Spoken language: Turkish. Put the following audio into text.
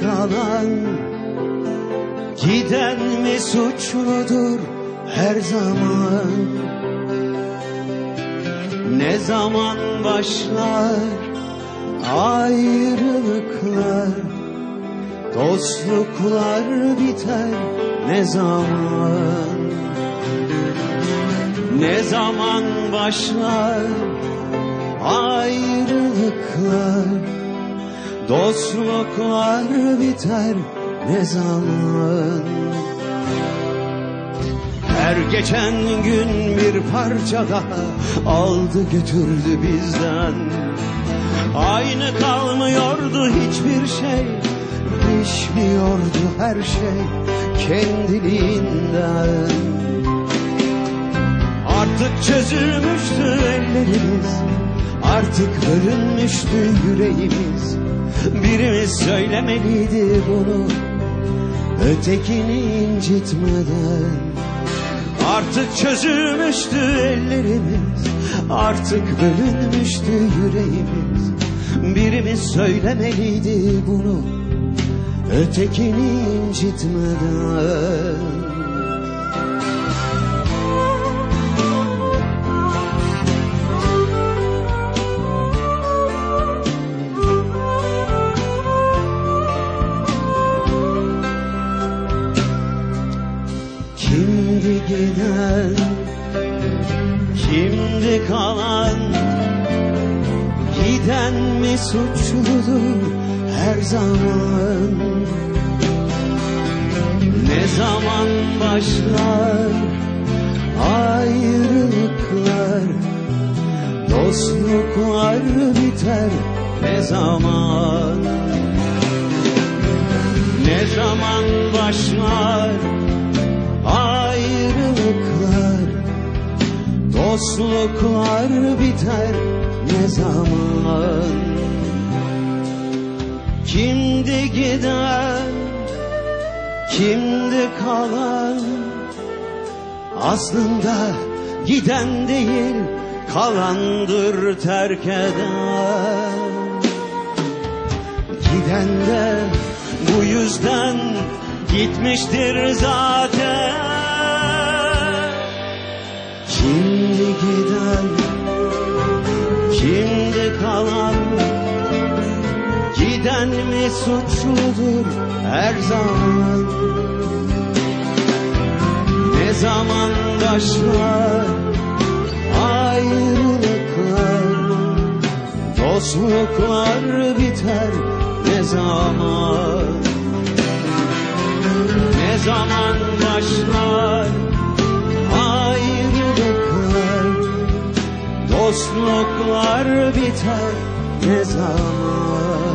Kalan Giden mi suçludur her zaman? Ne zaman başlar ayrılıklar Dostluklar biter ne zaman? Ne zaman başlar ayrılıklar Dostluklar biter ne zaman? Her geçen gün bir parça daha aldı götürdü bizden. Aynı kalmıyordu hiçbir şey Değişmiyordu her şey kendiliğinden. Artık çözülmüştü ellerimiz Artık bölünmüştü yüreğimiz. Birimiz söylemeliydi bunu. Ötekini incitmeden. Artık çözülmüştü ellerimiz. Artık bölünmüştü yüreğimiz. Birimiz söylemeliydi bunu. Ötekini incitmeden Giden mi suçludur her zaman? Ne zaman başlar ayrılıklar? Dostluklar biter ne zaman? Ne zaman başlar Dostluklar biter ne zaman? Kimdi giden Kimdi kalan? Aslında giden değil Kalandır terk eden. Giden de bu yüzden gitmiştir zaten kalan. Giden mi suçludur her zaman? Ne zaman başlar ayrılıklar Dostluklar biter ne zaman? Ne zaman başlar Dostluklar biter ne zaman